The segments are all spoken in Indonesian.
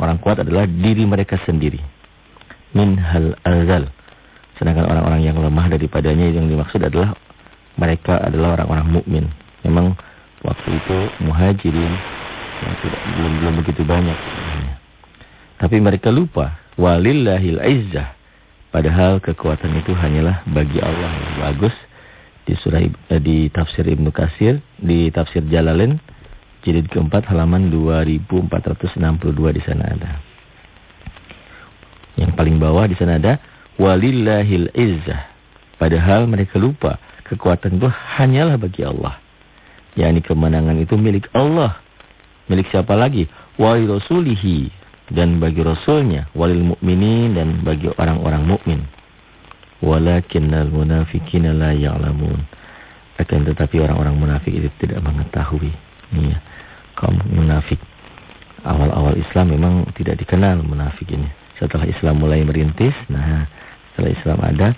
orang-orang kuat adalah diri mereka sendiri. Min hal azal. Sedangkan orang-orang yang lemah daripadanya yang dimaksud adalah mereka adalah orang-orang mukmin. Memang waktu itu muhajirin yang tidak belum belum begitu banyak. Tapi mereka lupa walillahil izzah. Padahal kekuatan itu hanyalah bagi Allah. Bagus di surah eh, di tafsir Ibnu Katsir, di tafsir Jalalain jilid keempat halaman 2462 di sana ada. Yang paling bawah di sana ada walillahil izzah. Padahal mereka lupa kekuatan itu hanyalah bagi Allah. yakni kemenangan itu milik Allah. Milik siapa lagi? Wali rasulihi dan bagi rasulnya, walil mukminin dan bagi orang-orang mukmin. Walakinnal munafiqina la ya'lamun. Akan tetapi orang-orang munafik itu tidak mengetahui. Ini ya kaum munafik. Awal-awal Islam memang tidak dikenal munafik ini. Setelah Islam mulai merintis, nah setelah Islam ada,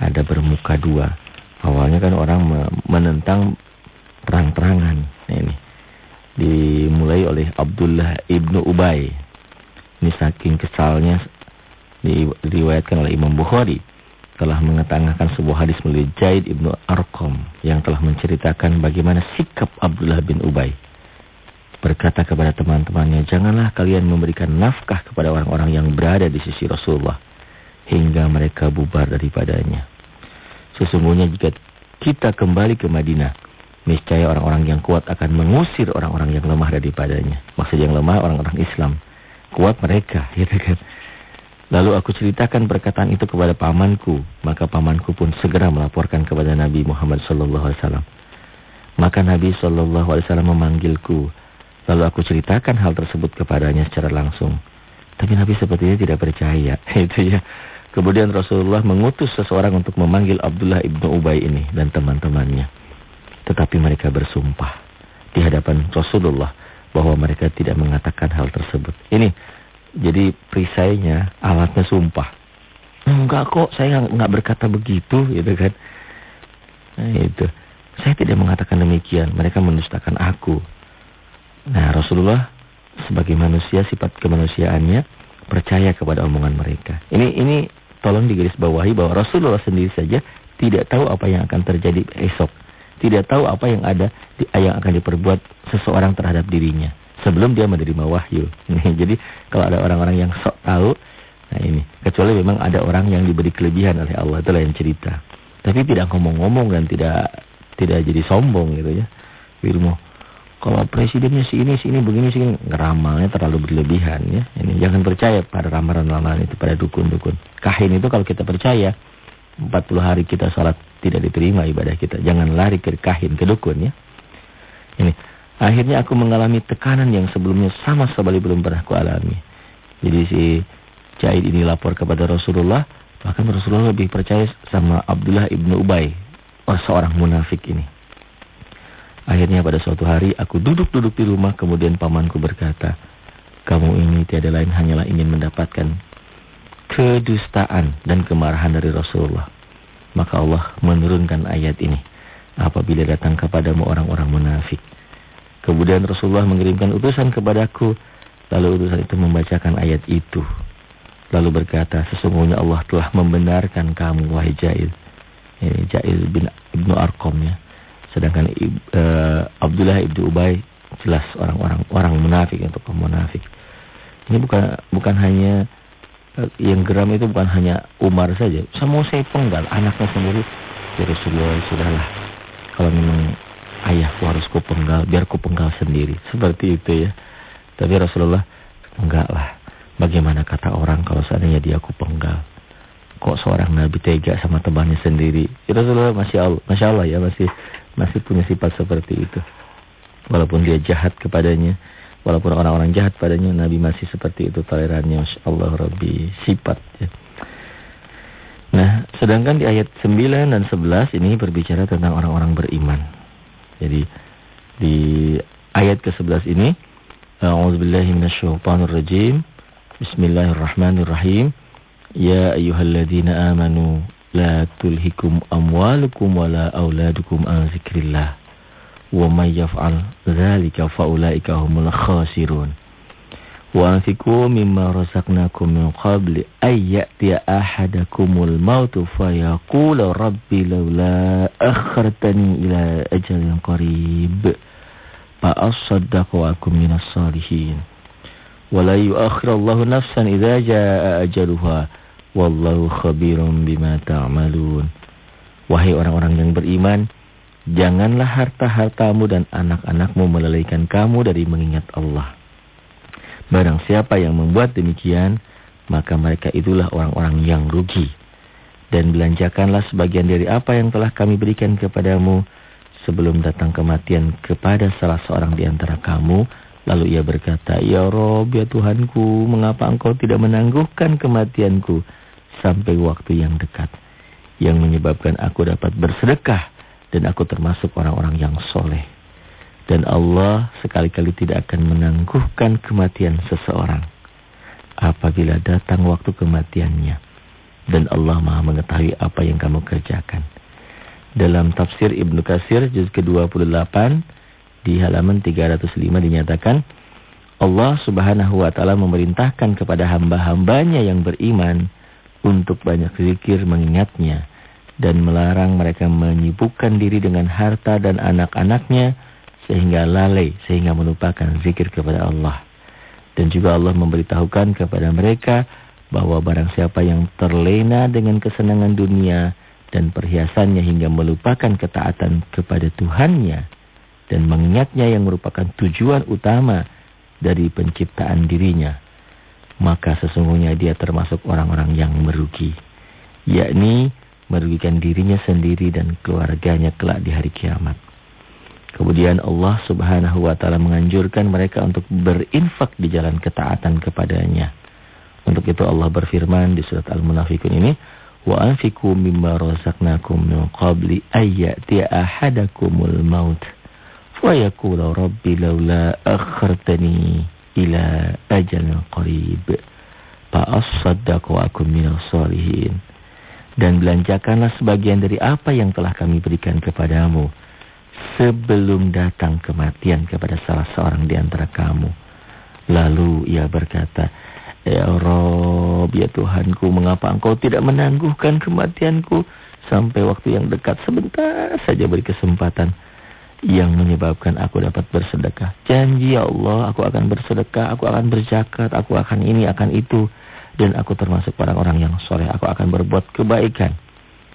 ada bermuka dua. Awalnya kan orang menentang perang-perangan. Nah, ini dimulai oleh Abdullah ibnu Ubay. Ini saking kesalnya diriwayatkan oleh Imam Bukhari telah mengetengahkan sebuah hadis melalui Jaid ibnu Arqam yang telah menceritakan bagaimana sikap Abdullah bin Ubay berkata kepada teman-temannya, janganlah kalian memberikan nafkah kepada orang-orang yang berada di sisi Rasulullah hingga mereka bubar daripadanya. Sesungguhnya jika kita kembali ke Madinah, niscaya orang-orang yang kuat akan mengusir orang-orang yang lemah daripadanya. Maksud yang lemah orang-orang Islam. Kuat mereka, gitu kan. Lalu aku ceritakan perkataan itu kepada pamanku, maka pamanku pun segera melaporkan kepada Nabi Muhammad wasallam. Maka Nabi wasallam memanggilku Lalu aku ceritakan hal tersebut kepadanya secara langsung. Tapi Nabi sepertinya tidak percaya. Itu ya. Kemudian Rasulullah mengutus seseorang untuk memanggil Abdullah ibnu Ubay ini dan teman-temannya. Tetapi mereka bersumpah di hadapan Rasulullah bahwa mereka tidak mengatakan hal tersebut. Ini jadi perisainya alatnya sumpah. Enggak kok, saya enggak berkata begitu, gitu kan. Nah, itu. Saya tidak mengatakan demikian. Mereka mendustakan aku. Nah Rasulullah sebagai manusia sifat kemanusiaannya percaya kepada omongan mereka. Ini ini tolong digarisbawahi bahwa Rasulullah sendiri saja tidak tahu apa yang akan terjadi esok. Tidak tahu apa yang ada yang akan diperbuat seseorang terhadap dirinya sebelum dia menerima wahyu. Jadi kalau ada orang-orang yang sok tahu, nah ini kecuali memang ada orang yang diberi kelebihan oleh Allah itu yang cerita. Tapi tidak ngomong-ngomong dan tidak tidak jadi sombong gitu ya. Ilmu kalau presidennya si ini, si ini, begini, si ini. Ngeramalnya terlalu berlebihan ya. Ini jangan percaya pada ramalan-ramalan itu, pada dukun-dukun. Kahin itu kalau kita percaya, 40 hari kita sholat tidak diterima ibadah kita. Jangan lari ke kahin, ke dukun ya. Ini. Akhirnya aku mengalami tekanan yang sebelumnya sama sekali belum pernah aku alami. Jadi si Jaid ini lapor kepada Rasulullah. Bahkan Rasulullah lebih percaya sama Abdullah ibnu Ubay. Seorang munafik ini. Akhirnya pada suatu hari aku duduk-duduk di rumah kemudian pamanku berkata, kamu ini tiada lain hanyalah ingin mendapatkan kedustaan dan kemarahan dari Rasulullah. Maka Allah menurunkan ayat ini apabila datang kepadamu orang-orang munafik. Kemudian Rasulullah mengirimkan utusan kepadaku, lalu utusan itu membacakan ayat itu. Lalu berkata, sesungguhnya Allah telah membenarkan kamu wahai Jail. Ini Jail bin Ibnu Arqam ya. Sedangkan uh, Abdullah ibnu Ubay jelas orang-orang orang munafik untuk kaum munafik. Ini bukan bukan hanya uh, yang geram itu bukan hanya Umar saja. Semua saya penggal anaknya sendiri. Ya Rasulullah sudahlah. Kalau memang ayahku harus ku penggal, biar ku penggal sendiri. Seperti itu ya. Tapi Rasulullah enggak lah. Bagaimana kata orang kalau seandainya dia ku penggal? Kok seorang Nabi tega sama temannya sendiri? Ya Rasulullah Masya Allah, Masya Allah ya masih masih punya sifat seperti itu. Walaupun dia jahat kepadanya, walaupun orang-orang jahat padanya, Nabi masih seperti itu tolerannya. Allah Rabbi, sifat. Ya. Nah, sedangkan di ayat 9 dan 11 ini berbicara tentang orang-orang beriman. Jadi, di ayat ke-11 ini, A'udzubillahi minasyaitonirrajim. Bismillahirrahmanirrahim. Ya ayyuhalladzina amanu la tulhikum amwalukum wala auladukum an zikrillah wa may yaf'al dzalika faulaika humul khasirun Wa anfiqu mimma razaqnakum min qabli ay ya'tiya ahadakumul mautu fayaqula rabbi laula akhartani ila ajalin qarib fa asaddaqu wa akum minas salihin. Wa la yu'akhirullahu nafsan idza jaa ajaluha wallahu khabirum bima ta'malun. Wahai orang-orang yang beriman, Janganlah harta-hartamu dan anak-anakmu melalaikan kamu dari mengingat Allah. Barang siapa yang membuat demikian, maka mereka itulah orang-orang yang rugi. Dan belanjakanlah sebagian dari apa yang telah kami berikan kepadamu sebelum datang kematian kepada salah seorang di antara kamu. Lalu ia berkata, Ya Rob, ya Tuhanku, mengapa engkau tidak menangguhkan kematianku sampai waktu yang dekat. Yang menyebabkan aku dapat bersedekah dan aku termasuk orang-orang yang soleh. Dan Allah sekali-kali tidak akan menangguhkan kematian seseorang. Apabila datang waktu kematiannya. Dan Allah maha mengetahui apa yang kamu kerjakan. Dalam tafsir Ibnu Kasir juz ke-28 di halaman 305 dinyatakan. Allah subhanahu wa ta'ala memerintahkan kepada hamba-hambanya yang beriman untuk banyak zikir mengingatnya dan melarang mereka menyibukkan diri dengan harta dan anak-anaknya sehingga lalai, sehingga melupakan zikir kepada Allah. Dan juga Allah memberitahukan kepada mereka bahwa barang siapa yang terlena dengan kesenangan dunia dan perhiasannya hingga melupakan ketaatan kepada Tuhannya dan mengingatnya yang merupakan tujuan utama dari penciptaan dirinya, maka sesungguhnya dia termasuk orang-orang yang merugi, yakni merugikan dirinya sendiri dan keluarganya kelak di hari kiamat. Kemudian Allah subhanahu wa ta'ala menganjurkan mereka untuk berinfak di jalan ketaatan kepadanya. Untuk itu Allah berfirman di surat Al-Munafikun ini, mimma razaqnakum min qabli ayyati ahadakumul maut. Wa yakula rabbi laula akhartani ila ajalin qarib. Fa as-saddaqu akum minas salihin. Dan belanjakanlah sebagian dari apa yang telah kami berikan kepadamu. Sebelum datang kematian kepada salah seorang di antara kamu. Lalu ia berkata, Ya Rob, ya Tuhanku, mengapa engkau tidak menangguhkan kematianku sampai waktu yang dekat sebentar saja beri kesempatan yang menyebabkan aku dapat bersedekah. Janji ya Allah, aku akan bersedekah, aku akan berzakat, aku akan ini, akan itu dan aku termasuk orang-orang yang soleh. Aku akan berbuat kebaikan.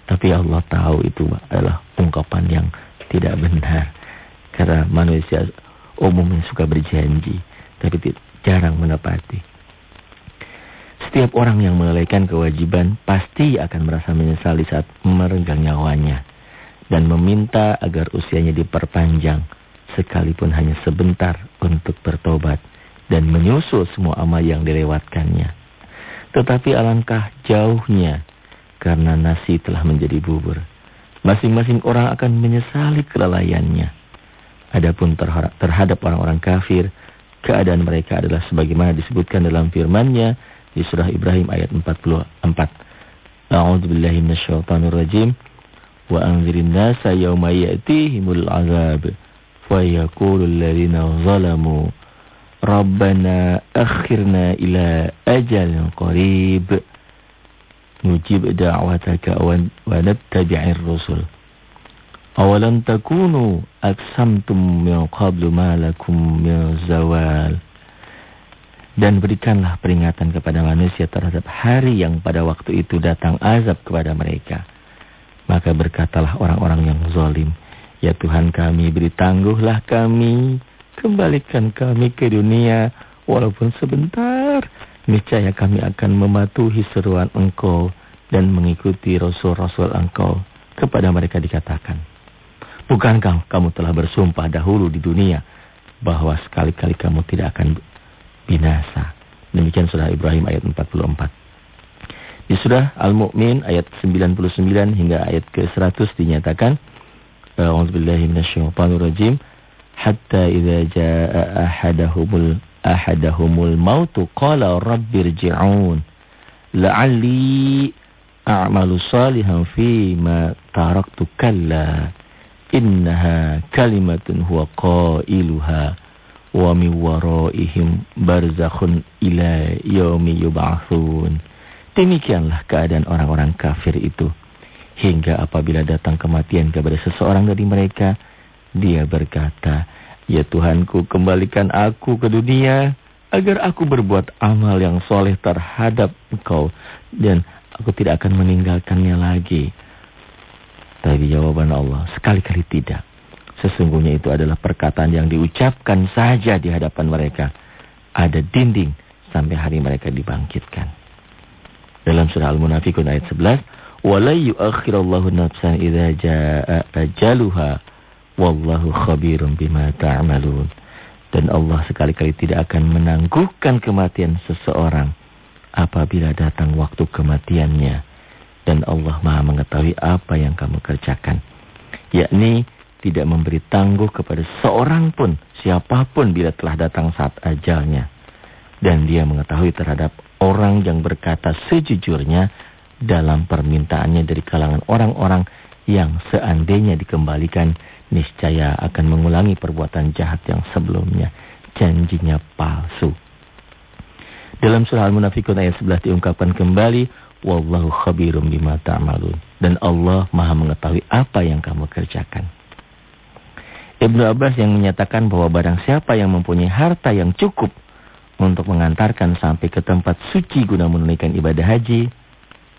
Tapi Allah tahu itu adalah ungkapan yang tidak benar. Karena manusia umumnya suka berjanji. Tapi jarang menepati. Setiap orang yang melalaikan kewajiban pasti akan merasa menyesal di saat merenggang nyawanya. Dan meminta agar usianya diperpanjang. Sekalipun hanya sebentar untuk bertobat. Dan menyusul semua amal yang dilewatkannya. Tetapi alangkah jauhnya karena nasi telah menjadi bubur. Masing-masing orang akan menyesali kelalaiannya. Adapun terhadap orang-orang kafir, keadaan mereka adalah sebagaimana disebutkan dalam firman-Nya di surah Ibrahim ayat 44. A'udzu billahi minasyaitonir rajim. Wa anzirin nasa yauma ya'tihimul 'adzab fa yaqulu alladziina zalamu Rabbana akhirna ila ajal qarib. Nujib da'wataka wa nattabi'ir rusul. Awalam takunu aksamtum min qablu ma lakum min zawal? Dan berikanlah peringatan kepada manusia terhadap hari yang pada waktu itu datang azab kepada mereka maka berkatalah orang-orang yang zalim ya Tuhan kami beri tangguhlah kami Kembalikan kami ke dunia walaupun sebentar. Niscaya kami akan mematuhi seruan engkau dan mengikuti rasul-rasul engkau. Kepada mereka dikatakan. Bukankah kamu telah bersumpah dahulu di dunia bahwa sekali-kali kamu tidak akan binasa. Demikian surah Ibrahim ayat 44. Di surah Al-Mu'min ayat 99 hingga ayat ke-100 dinyatakan. A'udzubillahi minasyaitonirrajim. hatta idza jaa ahaduhumul ahaduhumul maut qala rabbirji'un la'alli a'malu salihan fi ma taraktu kalla innaha kalimatun huwa qailuha wa min waraihim barzakhun ila yaumi yub'atsun. Demikianlah keadaan orang-orang kafir itu. Hingga apabila datang kematian kepada seseorang dari mereka, dia berkata, Ya Tuhanku, kembalikan aku ke dunia agar aku berbuat amal yang soleh terhadap engkau dan aku tidak akan meninggalkannya lagi. Tapi jawaban Allah, sekali-kali tidak. Sesungguhnya itu adalah perkataan yang diucapkan saja di hadapan mereka. Ada dinding sampai hari mereka dibangkitkan. Dalam surah Al-Munafikun ayat 11, "Wala yu'akhirallahu nafsan idza jaa ajaluha wallahu khabirum bima ta'malun." Dan Allah sekali-kali tidak akan menangguhkan kematian seseorang apabila datang waktu kematiannya. Dan Allah maha mengetahui apa yang kamu kerjakan. Yakni tidak memberi tangguh kepada seorang pun, siapa pun bila telah datang saat ajalnya. Dan dia mengetahui terhadap orang yang berkata sejujurnya dalam permintaannya dari kalangan orang-orang yang seandainya dikembalikan niscaya akan mengulangi perbuatan jahat yang sebelumnya. Janjinya palsu. Dalam surah Al-Munafikun ayat 11 diungkapkan kembali, Wallahu khabirum bima ta'malun. Dan Allah maha mengetahui apa yang kamu kerjakan. Ibnu Abbas yang menyatakan bahwa barang siapa yang mempunyai harta yang cukup untuk mengantarkan sampai ke tempat suci guna menunaikan ibadah haji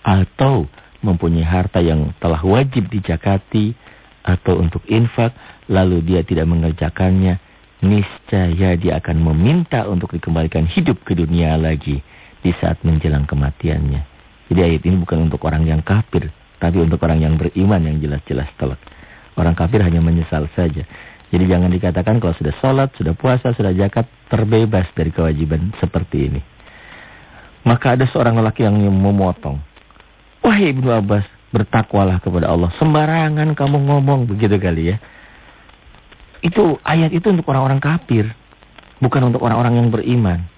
atau mempunyai harta yang telah wajib dijakati atau untuk infak lalu dia tidak mengerjakannya niscaya dia akan meminta untuk dikembalikan hidup ke dunia lagi di saat menjelang kematiannya. Jadi ayat ini bukan untuk orang yang kafir tapi untuk orang yang beriman yang jelas-jelas telak. Orang kafir hanya menyesal saja. Jadi jangan dikatakan kalau sudah sholat, sudah puasa, sudah zakat, terbebas dari kewajiban seperti ini. Maka ada seorang lelaki yang memotong. Wahai Ibnu Abbas, bertakwalah kepada Allah. Sembarangan kamu ngomong, begitu kali ya. Itu ayat itu untuk orang-orang kafir. Bukan untuk orang-orang yang beriman.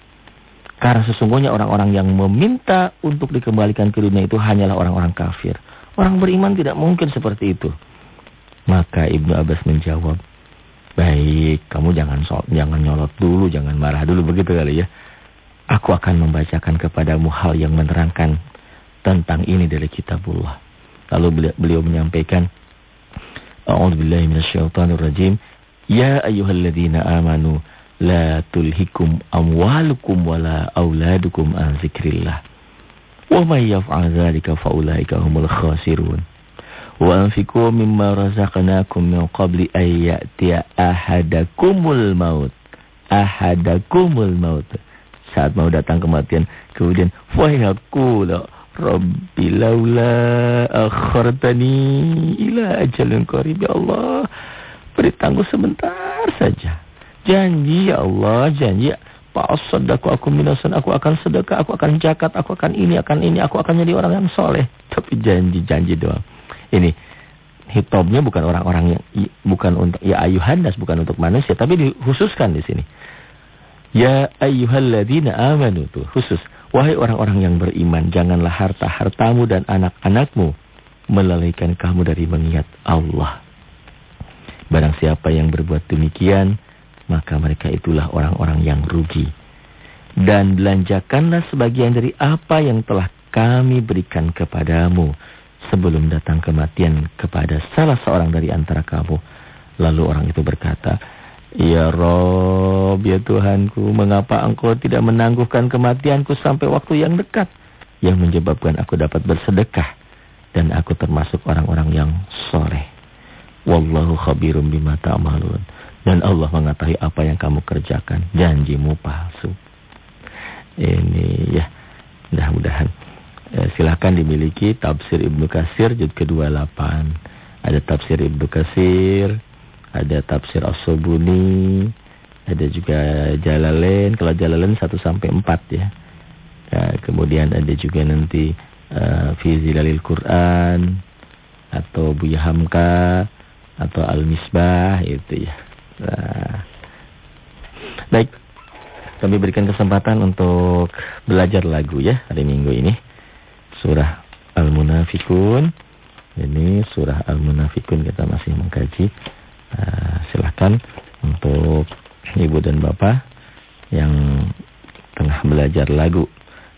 Karena sesungguhnya orang-orang yang meminta untuk dikembalikan ke dunia itu hanyalah orang-orang kafir. Orang beriman tidak mungkin seperti itu. Maka Ibnu Abbas menjawab, Baik, kamu jangan so jangan nyolot dulu, jangan marah dulu begitu kali ya. Aku akan membacakan kepadamu hal yang menerangkan tentang ini dari kitabullah. Lalu beliau, menyampaikan, A'udzubillahi minasyaitonirrajim. Ya ayyuhalladzina amanu la tulhikum amwalukum wala auladukum an zikrillah. Wa may yaf'al dzalika fa ulaika humul khasirun. Wa anfiqu mimma razaqnakum min qabli an ya'tiya ahadakumul maut. Ahadakumul maut. Saat mau datang kematian, kemudian fa yaqulu rabbi laula akhartani ila ajalin qarib ya Allah. Beri tangguh sebentar saja. Janji ya Allah, janji ya aku minasan, aku akan sedekah, aku akan zakat, aku akan ini, akan ini, aku akan jadi orang yang soleh. Tapi janji-janji doang. Ini hitobnya bukan orang-orang yang bukan untuk ya ayuhannas bukan untuk manusia tapi dikhususkan di sini. Ya ayyuhalladzina amanu tuh khusus. Wahai orang-orang yang beriman, janganlah harta-hartamu dan anak-anakmu melalaikan kamu dari mengingat Allah. Barang siapa yang berbuat demikian, maka mereka itulah orang-orang yang rugi. Dan belanjakanlah sebagian dari apa yang telah kami berikan kepadamu sebelum datang kematian kepada salah seorang dari antara kamu. Lalu orang itu berkata, Ya Rob, ya Tuhanku, mengapa engkau tidak menangguhkan kematianku sampai waktu yang dekat? Yang menyebabkan aku dapat bersedekah. Dan aku termasuk orang-orang yang soleh. Wallahu khabirum bima ta'malun. Dan Allah mengetahui apa yang kamu kerjakan. Janjimu palsu. Ini ya, mudah-mudahan eh, silahkan dimiliki tafsir Ibnu Kasir juz ke-28. Ada tafsir Ibnu Kasir, ada tafsir As-Subuni, ada juga Jalalain, kalau Jalalain 1 sampai 4 ya. ya. kemudian ada juga nanti uh, Fi Quran atau Buya Hamka atau Al-Misbah itu ya. Nah. Baik. Kami berikan kesempatan untuk belajar lagu ya hari Minggu ini surah Al-Munafikun. Ini surah Al-Munafikun kita masih mengkaji. Uh, silahkan untuk Ibu dan Bapak yang tengah belajar lagu.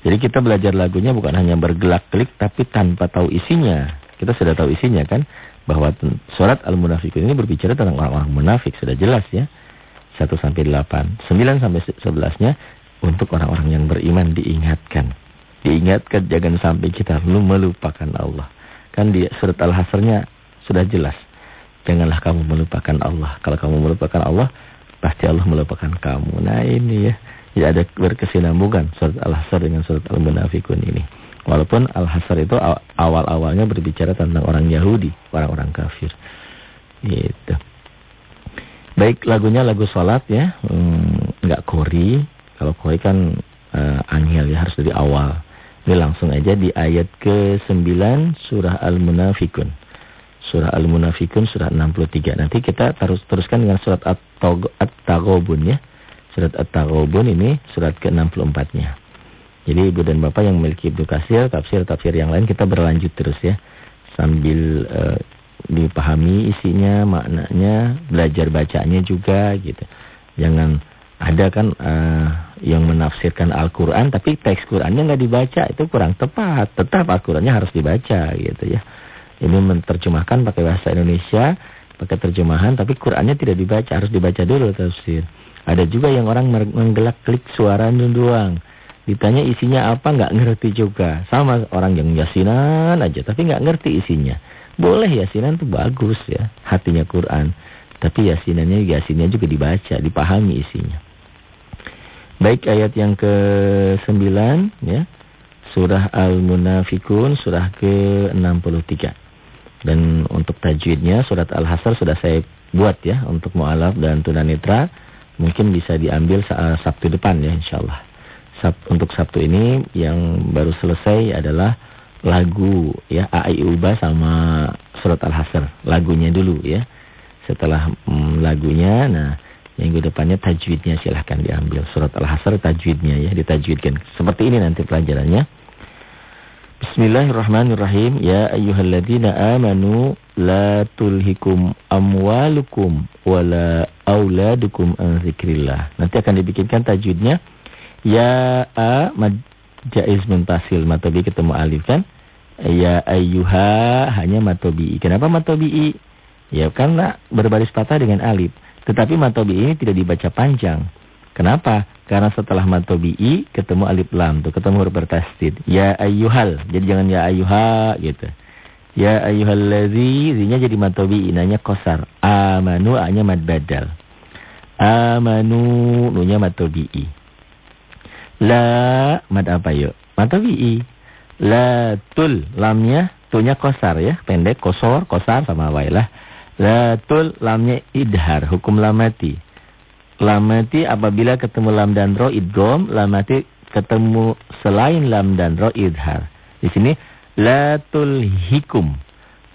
Jadi kita belajar lagunya bukan hanya bergelak-gelik tapi tanpa tahu isinya. Kita sudah tahu isinya kan bahwa surat Al-Munafikun ini berbicara tentang orang-orang munafik sudah jelas ya. 1 sampai 8, 9 sampai 11-nya untuk orang-orang yang beriman diingatkan. Diingatkan jangan sampai kita melupakan Allah. Kan di surat Al-Hasrnya sudah jelas. Janganlah kamu melupakan Allah. Kalau kamu melupakan Allah, pasti Allah melupakan kamu. Nah ini ya. Ya ada berkesinambungan surat Al-Hasr dengan surat Al-Munafikun ini. Walaupun Al-Hasr itu awal-awalnya berbicara tentang orang Yahudi, orang-orang kafir. Gitu. Baik, lagunya lagu salat ya. Hmm, enggak kori. Kalau kori kan uh, angel ya harus dari awal. Ini langsung aja di ayat ke-9 surah Al-Munafikun. Surah Al-Munafikun surah 63. Nanti kita terus teruskan dengan surat At-Taghabun ya. Surat At-Taghabun ini surat ke-64-nya. Jadi ibu dan bapak yang memiliki Ibnu Kasir, tafsir-tafsir yang lain kita berlanjut terus ya. Sambil uh, dipahami isinya, maknanya, belajar bacanya juga gitu. Jangan ada kan uh, yang menafsirkan Al-Quran tapi teks Qurannya nggak dibaca itu kurang tepat. Tetap Al-Qurannya harus dibaca gitu ya. Ini menerjemahkan pakai bahasa Indonesia, pakai terjemahan tapi Qurannya tidak dibaca, harus dibaca dulu tafsir. Ada juga yang orang menggelak klik suara doang. Ditanya isinya apa nggak ngerti juga. Sama orang yang yasinan aja tapi nggak ngerti isinya. Boleh yasinan tuh bagus ya, hatinya Quran. Tapi yasinannya yasinnya juga dibaca, dipahami isinya. Baik ayat yang ke-9 ya. Surah Al-Munafikun surah ke-63. Dan untuk tajwidnya surat Al-Hasr sudah saya buat ya untuk mualaf dan tunanetra mungkin bisa diambil saat Sabtu depan ya insyaallah. Sab, untuk Sabtu ini yang baru selesai adalah lagu ya AI Uba sama surat Al-Hasr. Lagunya dulu ya. Setelah mm, lagunya nah minggu depannya tajwidnya silahkan diambil. Surat Al-Hasr tajwidnya ya ditajwidkan. Seperti ini nanti pelajarannya. Bismillahirrahmanirrahim. Ya ayyuhalladzina amanu la tulhikum amwalukum wala auladukum an zikrillah. Nanti akan dibikinkan tajwidnya. Ya a mad jaiz muntasil matobi ketemu alif kan? Ya ayyuha hanya matobi. Kenapa matobi? Ya karena berbaris patah dengan alif. Tetapi matobi ini tidak dibaca panjang. Kenapa? Karena setelah matobi'i ketemu alif lam tuh, ketemu huruf bertasdid. Ya ayyuhal. Jadi jangan ya ayyuha gitu. Ya ayyuhallazi, zinya jadi matobi'i, nanya kosar. Amanu, a-nya mad badal. Amanu, nunya matobi'i. La, mad apa yuk? Matobi'i. La tul, lamnya, tunya kosar ya, pendek, kosor, kosar sama wailah. La tul, lamnya idhar, hukum lamati. Lamati apabila ketemu lam dan ro idgom, lamati ketemu selain lam dan ro idhar. Di sini la tulhikum.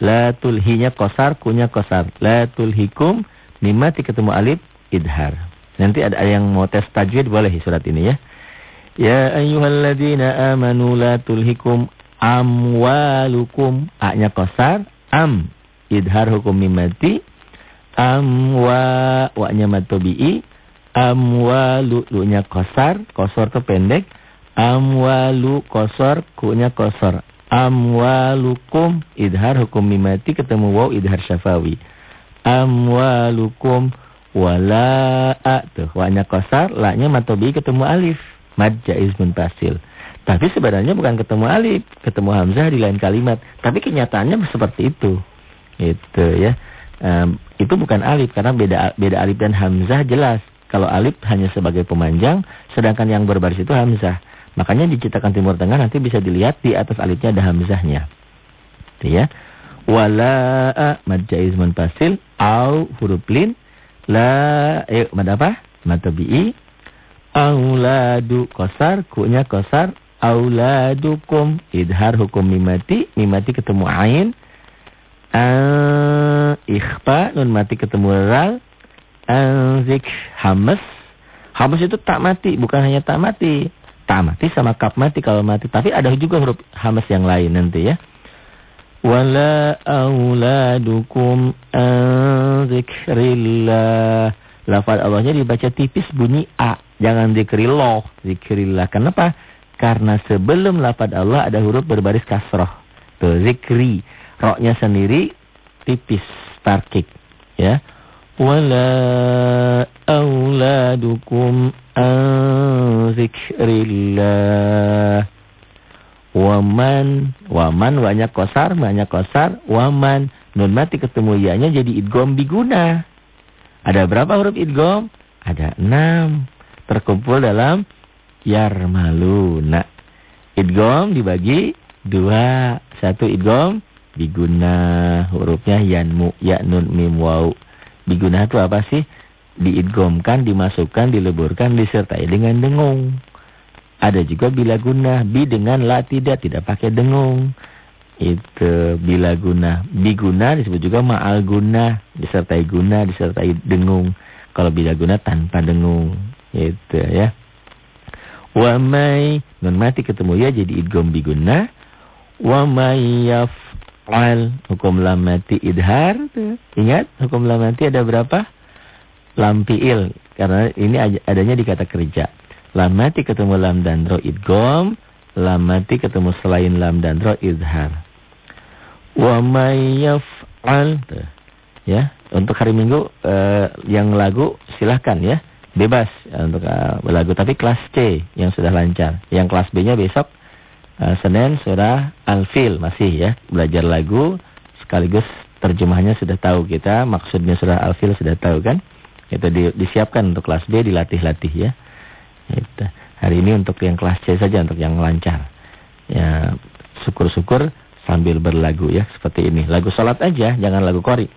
La tulhinya kosar, kunya kosar. La tulhikum, mimati ketemu alif idhar. Nanti ada yang mau tes tajwid boleh surat ini ya. Ya ayyuhalladzina amanu la tulhikum amwalukum. A-nya kosar, am idhar hukum mimati. Amwa wa-nya matobi'i Amwalu lu-nya kosar, kosor itu pendek. Amwalu kosor, ku-nya kosor. Amwalukum idhar hukum mimati ketemu waw idhar syafawi. Amwalukum wala'a tuh wa-nya kosar, la-nya matobi ketemu alif. Mad jaiz muntasil. Tapi sebenarnya bukan ketemu alif, ketemu hamzah di lain kalimat. Tapi kenyataannya seperti itu. Itu ya. Um, itu bukan alif karena beda beda alif dan hamzah jelas. Kalau alif hanya sebagai pemanjang, sedangkan yang berbaris itu hamzah. Makanya diciptakan Timur Tengah nanti bisa dilihat di atas alifnya ada hamzahnya. Itu ya. Wala mad jaiz munfasil au huruf lin la eh mad apa? Mad tabi'i auladu kosar kunya kosar auladukum idhar hukum mimati mimati ketemu ain uh, ikhfa nun mati ketemu ral Anzik hamas. Hamas itu tak mati, bukan hanya tak mati. Tak mati sama kap mati kalau mati. Tapi ada juga huruf hamas yang lain nanti ya. Wala auladukum an zikrillah. lafaz Allahnya dibaca tipis bunyi A. Jangan dikriloh, zikrillah. Kenapa? Karena sebelum lafaz Allah ada huruf berbaris kasroh. Tuh, zikri. Roknya sendiri tipis, tarkik. Ya. Wala auladukum an zikrillah. Waman, waman banyak kosar, banyak kosar, waman. Nun mati ketemu ianya jadi idgom biguna. Ada berapa huruf idgom? Ada enam. Terkumpul dalam yarmaluna. Idgom dibagi dua. Satu idgom biguna. Hurufnya yanmu, ya nun, mim, waw. Biguna itu apa sih? Diidgomkan, dimasukkan, dileburkan, disertai dengan dengung. Ada juga bila guna. Bi dengan la tidak, tidak pakai dengung itu bila guna biguna disebut juga ma'al guna disertai guna disertai dengung kalau bila guna tanpa dengung itu ya wa may nun mati ketemu ya jadi idgham biguna wa may yaf'al hukum lam mati idhar tuh. ingat hukum lam mati ada berapa lam fi'il karena ini adanya di kata kerja lam mati ketemu lam dan ro idgham lam mati ketemu selain lam dan ro idhar Wa may yaf'al. Ya, untuk hari Minggu uh, yang lagu silahkan ya. Bebas untuk uh, lagu tapi kelas C yang sudah lancar. Yang kelas B-nya besok uh, Senin surah Al-Fil masih ya. Belajar lagu sekaligus terjemahnya sudah tahu kita, maksudnya surah Al-Fil sudah tahu kan? Itu di, disiapkan untuk kelas B dilatih-latih ya. Itu. Hari ini untuk yang kelas C saja untuk yang lancar. Ya, syukur-syukur sambil berlagu ya seperti ini. Lagu salat aja, jangan lagu kori.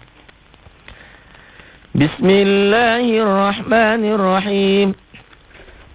Bismillahirrahmanirrahim.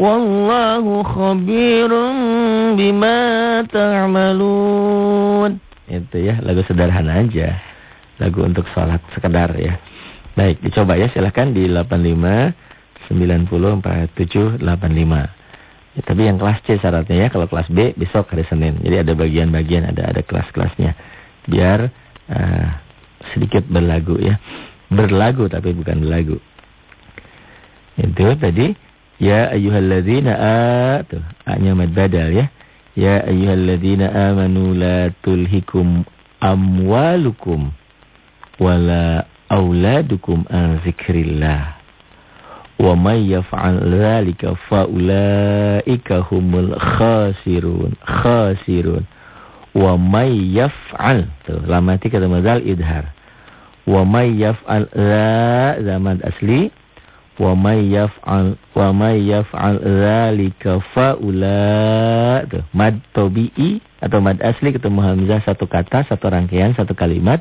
Wallahu khabirun bima ta'malun. Itu ya, lagu sederhana aja. Lagu untuk sholat sekedar ya. Baik, dicoba ya silahkan di 85 90 47 85. Ya, tapi yang kelas C syaratnya ya, kalau kelas B besok hari Senin. Jadi ada bagian-bagian, ada ada kelas-kelasnya. Biar uh, sedikit berlagu ya. Berlagu tapi bukan berlagu. Itu tadi ya ayyuhalladzina tuh A-nya mad badal ya. Ya ayyuhalladzina amanu la tulhikum amwalukum wala auladukum an zikrillah. Wa may yaf'al dzalika fa ulaika humul khasirun. Khasirun. Wa may yaf'al. Tuh, lamati kata mazal idhar. Wa may yaf'al la zaman asli. Wa may yaf'al wa may yaf'al dzalika fa tuh mad tabi'i atau mad asli ketemu hamzah satu kata, satu rangkaian, satu kalimat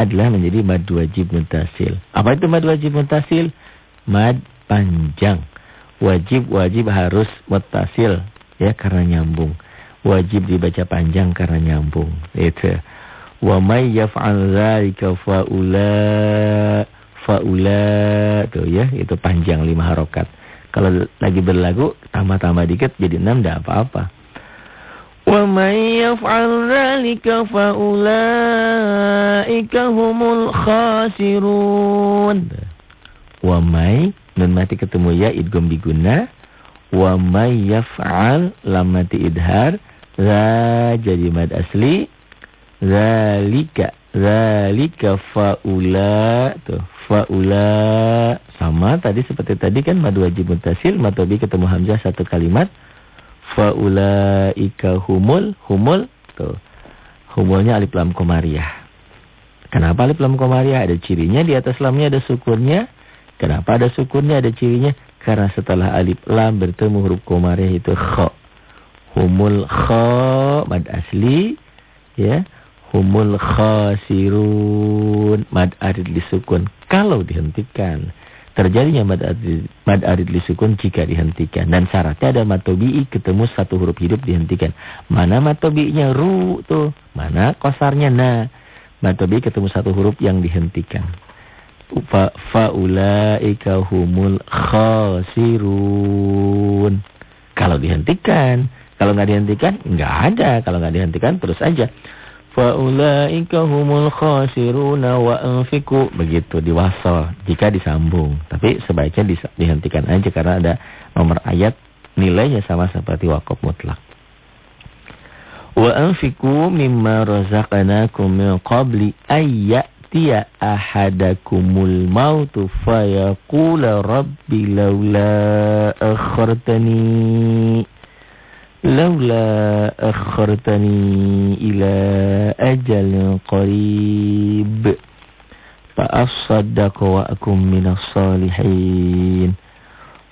adalah menjadi mad wajib mutasil. Apa itu mad wajib mutasil? Mad panjang. Wajib-wajib harus mutasil ya karena nyambung. Wajib dibaca panjang karena nyambung. Itu. Wa may yaf'al dzalika faula faula tuh ya, itu panjang lima harokat. Kalau lagi berlagu tambah-tambah dikit jadi enam tidak apa-apa. Wa may yaf'al dzalika faulaika humul khasirun. Wa may Nun mati ketemu ya idgham diguna. Wa may yaf'al lam mati idhar. Za jadi mad asli. Zalika. Zalika faula tuh faula. Sama tadi seperti tadi kan mad wajib mutasil matobi ketemu hamzah satu kalimat. Faula ika humul humul tuh. Humulnya alif lam komariah. Kenapa alif lam komariah? Ada cirinya di atas lamnya ada sukunnya. Kenapa ada sukunnya ada cirinya? Karena setelah alif lam bertemu huruf komariah itu kha. Humul kha mad asli ya humul khasirun. Mad arid lisukun kalau dihentikan terjadinya mad arid, mad arid lisukun jika dihentikan. Dan syaratnya ada matobi'i ketemu satu huruf hidup dihentikan. Mana matobi'inya ru tuh. Mana kosarnya na. Matobi'i ketemu satu huruf yang dihentikan. Fa faulaika humul khasirun. Kalau dihentikan. Kalau nggak dihentikan nggak ada. Kalau nggak dihentikan terus aja Faulaika humul khasiruna wa anfiku. Begitu diwasal jika disambung. Tapi sebaiknya dihentikan aja karena ada nomor ayat nilainya sama seperti wakaf mutlak. Wa anfiku mimma razaqnakum min qabli ayyatiya ahadakumul mautu fayaqula rabbi laula akhartani Laula akhartani ila ajalin qarib Fa'afsaddaqa wa akum minas salihin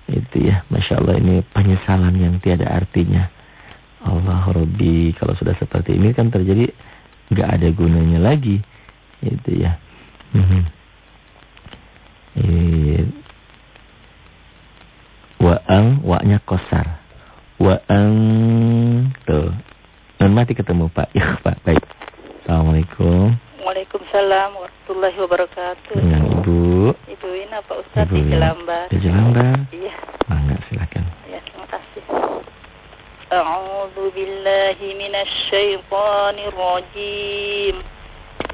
Itu ya, Masya Allah ini penyesalan yang tiada artinya. Allah Rabbi, kalau sudah seperti ini kan terjadi nggak ada gunanya lagi. Itu ya. Hmm. Wa'ang, wa'nya kosar. Wa ang tuh. Non mati ketemu Pak. Ya Pak, baik. Assalamualaikum. Waalaikumsalam warahmatullahi wabarakatuh. Dengan Ibu. Ibu Ina Pak Ustaz Ibu, di Jelambar. Di Jelambar. Iya. Mangga silakan. Ya, terima kasih. A'udzu billahi minasy syaithanir rajim.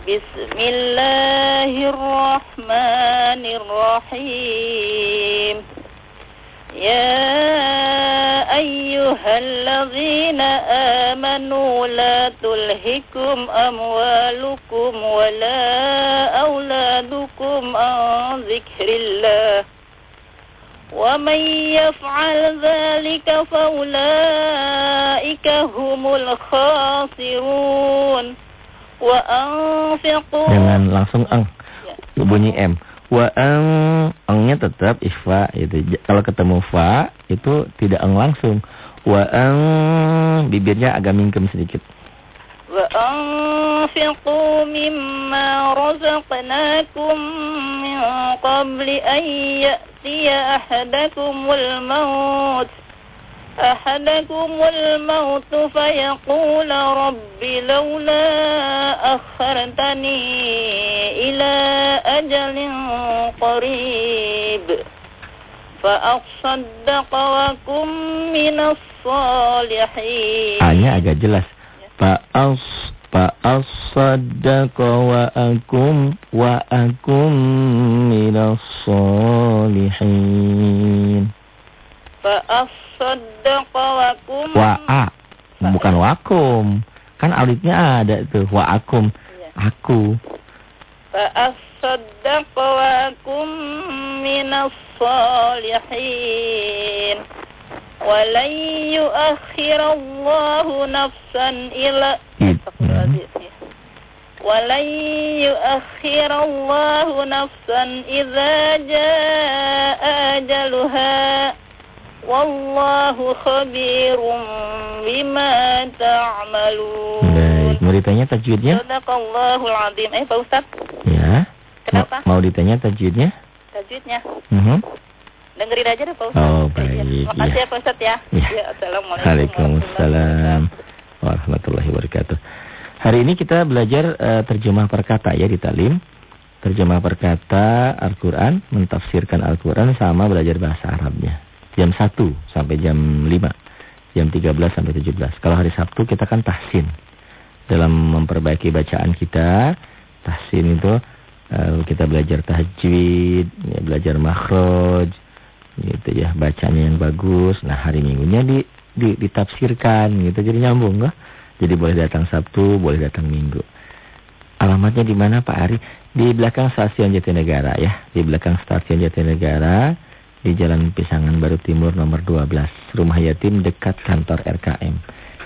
Bismillahirrahmanirrahim. يا أيها الذين آمنوا لا تلهكم أموالكم ولا أولادكم عن ذكر الله ومن يفعل ذلك فأولئك هم الخاسرون. وأنفقوا Jangan langsung ang, bunyi M. Wa ang engnya tetap ikhfa itu. Kalau ketemu fa itu tidak eng langsung. Wa ang bibirnya agak mingkem sedikit. Wa anfiqu mimma razaqnakum min qabli an ya'tiya ahadakumul maut. أحدكم الموت فيقول رب لولا أخرتني إلى أجل قريب فأصدق وكن من الصالحين Hanya agak jelas Fa'as Fa'asaddaqa wa akum wa akum minas salihin Fa'as Wa'a. Bukan wakum. Kan alifnya ada tuh. Wa'akum. Iya. Aku. فأصدق وأكن من الصالحين. ولن يؤخر الله نفسا إلى ولن يؤخر الله نفسا إذا جاء أجلها. Wallahu khabirum bima ta'malun. Baik, mau ditanya tajwidnya? Sadaqallahul azim. Eh, Pak Ustaz. Ya. Kenapa? Mau, mau ditanya tajwidnya? Tajwidnya. Mhm. Uh -huh. Dengerin aja deh Pak Ustaz. Oh, baik. Ya. Makasih ya. ya Pak Ustaz ya. Ya. ya Assalamualaikum Waalaikumsalam warahmatullahi wabarakatuh. Hari ini kita belajar uh, terjemah perkata ya di talim. Terjemah perkata Al-Quran, mentafsirkan Al-Quran sama belajar bahasa Arabnya jam 1 sampai jam 5. Jam 13 sampai 17. Kalau hari Sabtu kita kan tahsin. Dalam memperbaiki bacaan kita, tahsin itu uh, kita belajar tahajud, ya, belajar makhraj, gitu ya, bacanya yang bagus. Nah, hari Minggunya di, di ditafsirkan gitu jadi nyambung enggak? Jadi boleh datang Sabtu, boleh datang Minggu. Alamatnya di mana Pak Ari? Di belakang stasiun Jatinegara ya. Di belakang stasiun Jatinegara. Di Jalan Pisangan Baru Timur nomor 12. Rumah yatim dekat kantor RKM.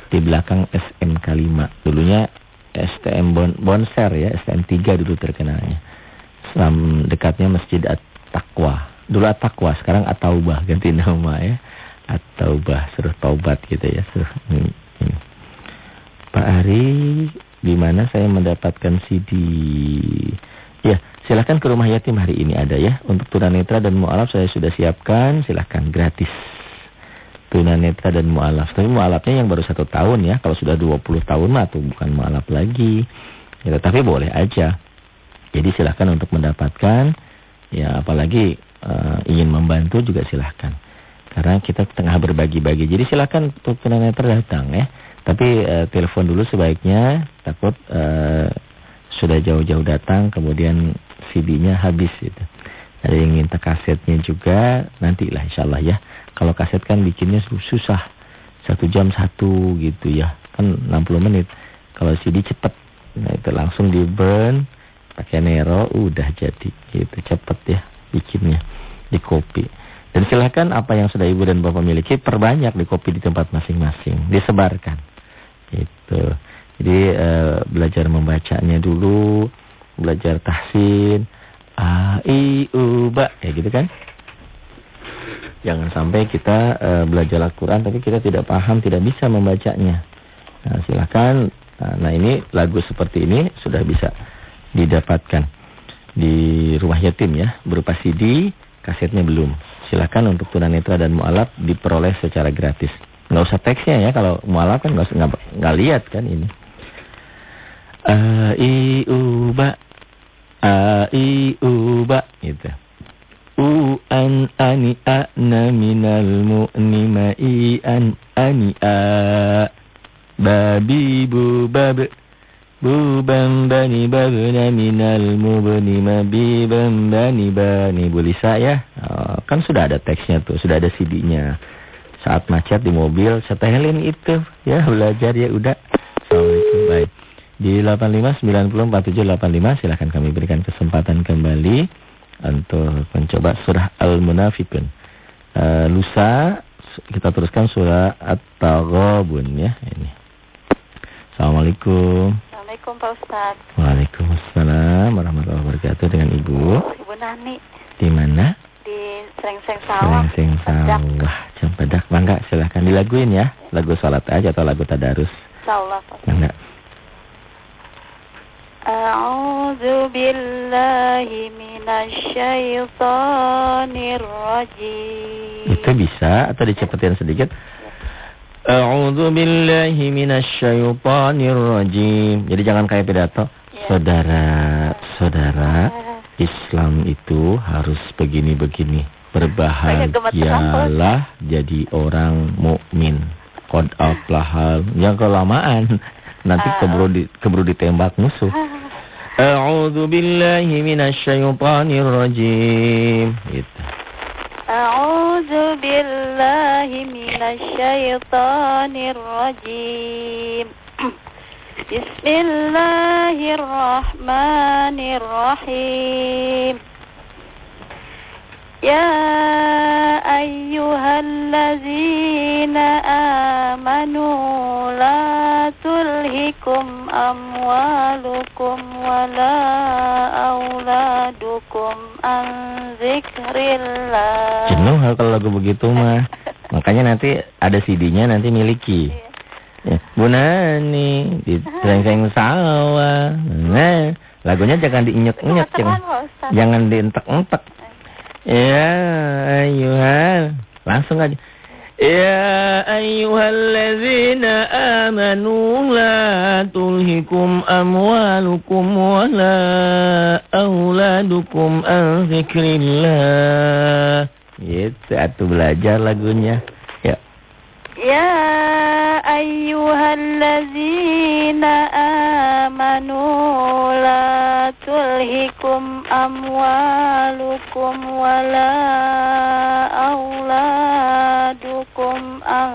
Di belakang SMK 5. Dulunya STM bon Bonser ya. STM 3 dulu terkenalnya. Selam dekatnya Masjid At-Taqwa. Dulu At-Taqwa, sekarang At-Taubah. Ganti nama ya. At-Taubah. Suruh taubat gitu ya. Suruh ini. ini. Pak Ari di mana saya mendapatkan CD. Ya, silahkan ke rumah yatim hari ini ada ya. Untuk tunanetra dan mualaf saya sudah siapkan, silahkan gratis. Tunanetra dan mualaf. Tapi mualafnya yang baru satu tahun ya. Kalau sudah 20 tahun mah tuh bukan mualaf lagi. Ya, tapi boleh aja. Jadi silahkan untuk mendapatkan. Ya, apalagi uh, ingin membantu juga silahkan. Karena kita tengah berbagi-bagi. Jadi silahkan untuk tunanetra datang ya. Tapi uh, telepon dulu sebaiknya takut uh, sudah jauh-jauh datang kemudian CD-nya habis gitu. Ada yang minta kasetnya juga nantilah insya Allah ya. Kalau kaset kan bikinnya susah. Satu jam satu gitu ya. Kan 60 menit. Kalau CD cepet. Nah itu langsung di burn pakai Nero udah jadi gitu cepet ya bikinnya di kopi. Dan silakan apa yang sudah ibu dan bapak miliki perbanyak di kopi di tempat masing-masing disebarkan. Itu. Jadi uh, belajar membacanya dulu, belajar tahsin, a i u ba, ya gitu kan? Jangan sampai kita uh, belajar Al-Qur'an tapi kita tidak paham, tidak bisa membacanya. Nah, silakan. Nah, nah, ini lagu seperti ini sudah bisa didapatkan di rumah yatim ya, berupa CD, kasetnya belum. Silakan untuk tunanetra dan mualaf diperoleh secara gratis nggak usah teksnya ya kalau mualaf kan nggak nggak lihat kan ini a i u ba a i u ba gitu. U an ani a na minal mu'ni ma i an ani a babi bu bab bu bam bani babna minal mubni ma bi bam bani bani bu Lisa ya? Oh, kan sudah ada teksnya tuh sudah ada CD-nya saat macet di mobil setelin itu. Ya belajar ya udah. Assalamualaikum baik di 85904785 silahkan kami berikan kesempatan kembali untuk mencoba surah Al-Munafikun uh, lusa kita teruskan surah At-Taghabun ya ini. Assalamualaikum. Assalamualaikum Pak Ustaz. Waalaikumsalam warahmatullahi wabarakatuh. Dengan Ibu. Ibu Nani. Di mana? Di Serengseng Sawah. Serengseng Sawah. Cempedak Bangga silahkan dilaguin ya. Lagu salat aja atau lagu tadarus? Insyaallah Bangga A'udzu billahi minasyaitonir rajim Itu bisa atau dicepetin sedikit A'udzu billahi minasyaitonir rajim Jadi jangan kayak pidato ya. Saudara Saudara Islam itu harus begini-begini. Berbahagialah jadi orang mukmin. Qad aflahal. Yang kelamaan nanti ah. keburu di, keburu ditembak musuh. أعوذ بالله من الشيطان الرجيم. أعوذ بالله من الشيطان الرجيم. بسم الله الرحمن الرحيم. يا أيها الذين آمنوا لا تلهكم أموالكم ولا أولادكم عن ذكر الله Jenuh kalau lagu begitu mah Makanya nanti ada CD-nya nanti miliki iya. Ya, Bu Nani di Serengseng sawah. Nah, lagunya jangan diinyek-inyek, jangan, jangan dientek-entek. Ya, ayuhal. Langsung aja. Ya ayyuhalladzina amanu la tulhikum amwalukum wala auladukum an zikrillah. Itu atuh belajar lagunya. يا أيها الذين آمنوا لا تلهكم أموالكم ولا أولادكم عن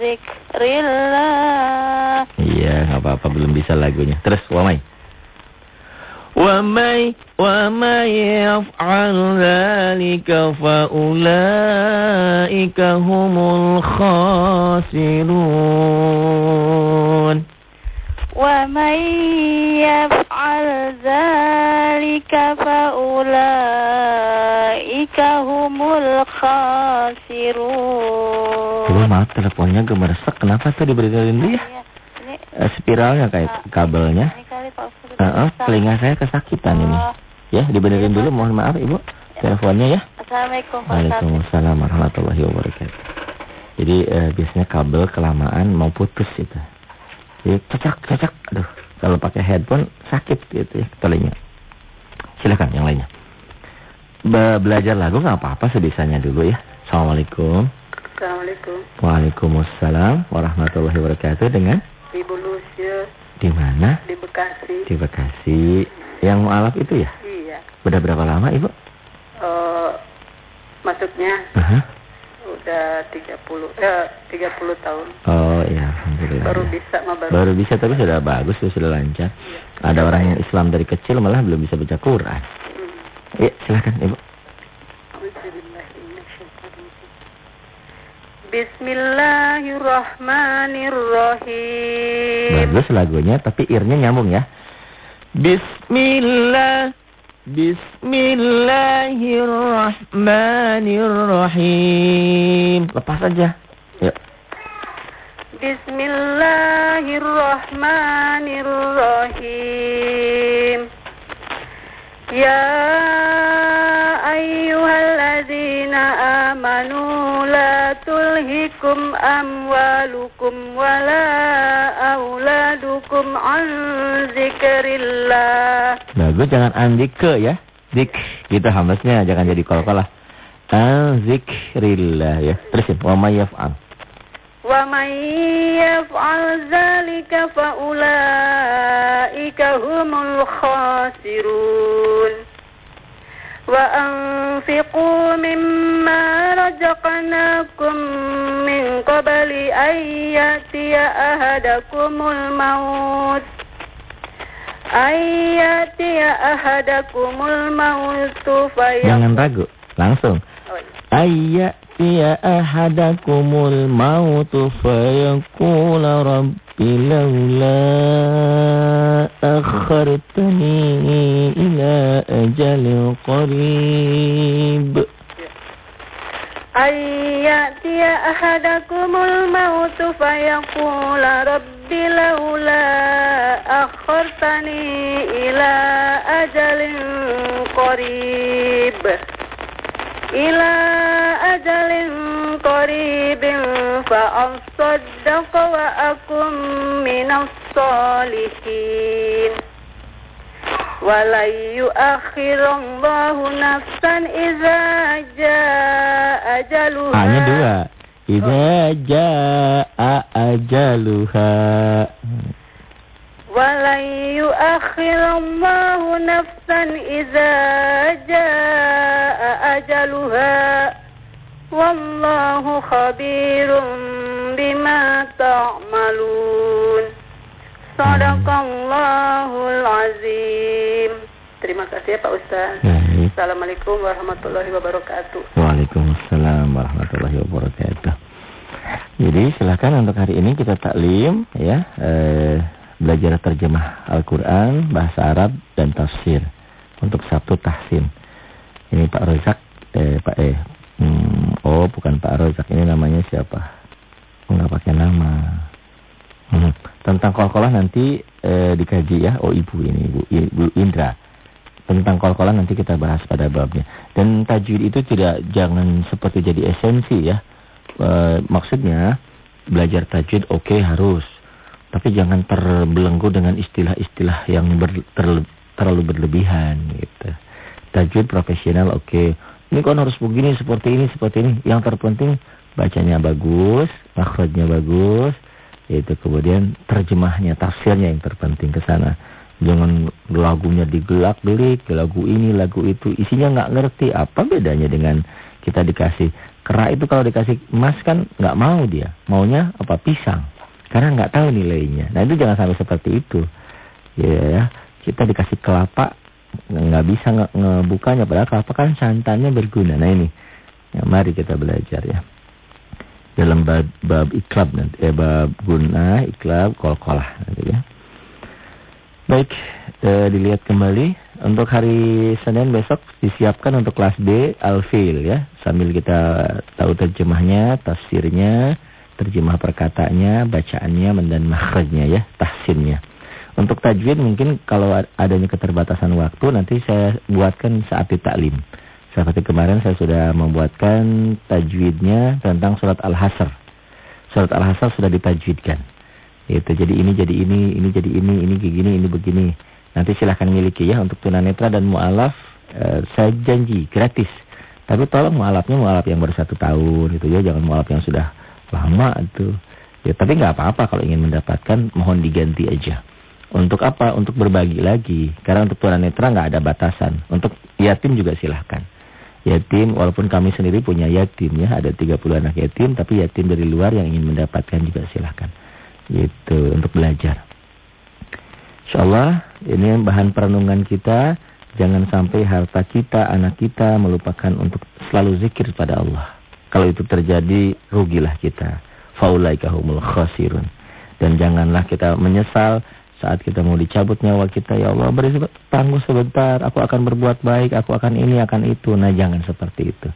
ذكر الله Iya, nggak apa-apa belum bisa lagunya. Terus, Wamai. ومن ومن يفعل ذلك فأولئك هم الخاسرون ومن يفعل ذلك فأولئك هم الخاسرون Coba maaf teleponnya gemeresek. Kenapa tuh diberikan dulu ya? Iya, ini, Eh, Spiralnya kayak kabelnya. ini Ustadz. Heeh, telinga saya kesakitan ini. Oh, Ya, dibenerin dulu. Mohon maaf Ibu. Teleponnya ya. Assalamualaikum. Waalaikumsalam warahmatullahi wabarakatuh. Jadi eh, biasanya kabel kelamaan mau putus itu. Jadi cocok cocok. Aduh, kalau pakai headphone sakit gitu ya telinga. Silakan yang lainnya. Be belajar lagu nggak apa-apa sebisanya dulu ya. Assalamualaikum. Assalamualaikum. Waalaikumsalam warahmatullahi wabarakatuh. Dengan Ibu Lucia di mana? di Bekasi. Di Bekasi. Yang mualaf itu ya? Iya. Udah berapa lama Ibu? Eh masuknya Aha. udah 30 eh 30 tahun. Oh iya, alhamdulillah. Baru ya. bisa mah baru. Baru bisa tapi sudah bagus tuh, sudah lancar. Ada orang yang Islam dari kecil malah belum bisa baca Quran. Hmm. Iya, silakan Ibu. Bismillahirrahmanirrahim. Bagus lagunya tapi irnya nyambung ya. Bismillah Bismillahirrahmanirrahim. Lepas aja. Yuk. Bismillahirrahmanirrahim. Ya ayyuhalladzina amanu la tulhikum amwalukum wala auladukum an zikrillah. Bagus jangan andike ya. Dik gitu hamzahnya jangan jadi kol-kolah. Azikrillah ya. Terusin wa may yaf'al. Wa man yaf'al dzalika fa ulaika humul khasirun. Ahadakumul ahadakumul Jangan ragu, langsung. Ayyatiya ahadakumul mautu fayaqula rabbi laula akhartani ila ajalin qarib. أن يأتي أحدكم الموت فيقول رب لولا أخرتني إلى أجل قريب إلى أجل قريب فأصدق وأكن من الصالحين ولن يؤخر الله نفسا إذا جاء أجلها A-nya dua. Idza jaa ajaluha. ولن يؤخر الله نفسا إذا جاء أجلها والله خبير بما تعملون صدق الله العظيم Terima kasih ya Pak Ustaz. Baik. Assalamualaikum warahmatullahi wabarakatuh. Waalaikumsalam warahmatullahi wabarakatuh. Jadi silakan untuk hari ini kita taklim ya eh, belajar terjemah Al-Quran, bahasa Arab dan tafsir untuk Sabtu Tahsin. Ini Pak Rozak, eh, Pak eh, hmm, oh bukan Pak Rozak, ini namanya siapa? Enggak pakai nama. Hmm. Tentang kol-kolah nanti eh, dikaji ya, oh ibu ini ibu, ibu Indra tentang kol-kolan nanti kita bahas pada babnya. Dan tajwid itu tidak jangan seperti jadi esensi ya. E, maksudnya belajar tajwid oke harus, tapi jangan terbelenggu dengan istilah-istilah yang ber, terle- terlalu berlebihan gitu. Tajwid profesional oke. Ini kan harus begini seperti ini seperti ini. Yang terpenting bacanya bagus, makhrajnya bagus, itu kemudian terjemahnya, tafsirnya yang terpenting ke sana. Jangan lagunya digelak-gelik, lagu ini, lagu itu. Isinya nggak ngerti. Apa bedanya dengan kita dikasih. Kerak itu kalau dikasih emas kan nggak mau dia. Maunya apa pisang. Karena nggak tahu nilainya. Nah itu jangan sampai seperti itu. Ya. Kita dikasih kelapa, nggak bisa nge ngebukanya padahal kelapa kan santannya berguna. Nah ini, ya, mari kita belajar ya. Dalam bab, bab iklab nanti, eh, bab guna, iklab, kol-kolah nanti ya. Baik, eh, dilihat kembali. Untuk hari Senin besok disiapkan untuk kelas D Al-Fil ya. Sambil kita tahu terjemahnya, tafsirnya, terjemah perkataannya, bacaannya, dan makhrajnya ya, tahsinnya. Untuk tajwid mungkin kalau adanya keterbatasan waktu nanti saya buatkan saat di taklim. Seperti kemarin saya sudah membuatkan tajwidnya tentang surat Al-Hasr. Surat Al-Hasr sudah ditajwidkan. Itu jadi ini jadi ini, ini jadi ini, ini begini, ini begini. Nanti silahkan miliki ya untuk tunanetra dan mualaf e, saya janji gratis. Tapi tolong mualafnya mualaf yang baru satu tahun gitu ya, jangan mualaf yang sudah lama itu. Ya tapi nggak apa-apa kalau ingin mendapatkan mohon diganti aja. Untuk apa? Untuk berbagi lagi. Karena untuk tunanetra nggak ada batasan. Untuk yatim juga silahkan. Yatim, walaupun kami sendiri punya yatim ya. Ada 30 anak yatim, tapi yatim dari luar yang ingin mendapatkan juga silahkan. Gitu, untuk belajar. InsyaAllah ini bahan perenungan kita. Jangan sampai harta kita, anak kita melupakan untuk selalu zikir pada Allah. Kalau itu terjadi, rugilah kita. Faulaikahumul khasirun. Dan janganlah kita menyesal saat kita mau dicabut nyawa kita, ya Allah beri tangguh sebentar, aku akan berbuat baik, aku akan ini, akan itu. Nah jangan seperti itu.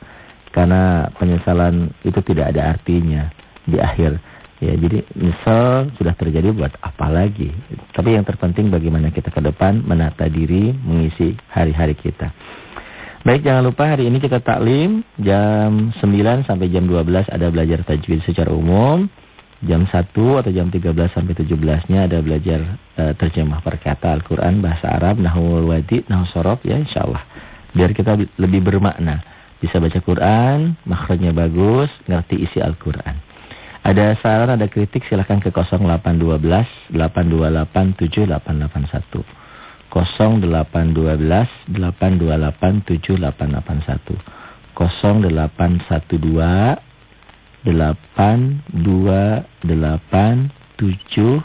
Karena penyesalan itu tidak ada artinya di akhir. Ya, jadi nyesal sudah terjadi buat apa lagi. Tapi yang terpenting bagaimana kita ke depan menata diri, mengisi hari-hari kita. Baik, jangan lupa hari ini kita taklim jam 9 sampai jam 12 ada belajar tajwid secara umum. Jam 1 atau jam 13 sampai 17-nya ada belajar uh, terjemah perkata Al-Quran, bahasa Arab, Nahul Wadi, Nahul Sorob ya insyaAllah. Biar kita lebih bermakna. Bisa baca Quran, makhrajnya bagus, ngerti isi Al-Quran. Ada saran, ada kritik silahkan ke 0812 828 7881. 0812 828 7881. 0812 delapan dua delapan tujuh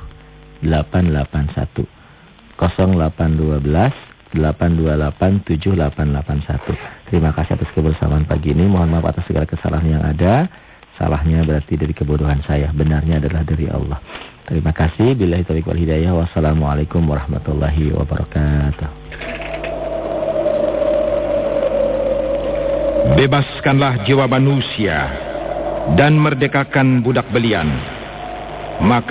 delapan delapan satu. kosong delapan dua belas delapan dua delapan tujuh delapan delapan satu. Terima kasih atas kebersamaan pagi ini. Mohon maaf atas segala kesalahan yang ada. Salahnya berarti dari kebodohan saya. Benarnya adalah dari Allah terima kasih. Bila taufiq wal hidayah. Wassalamualaikum warahmatullahi wabarakatuh. Bebaskanlah jiwa manusia dan merdekakan budak belian. Maka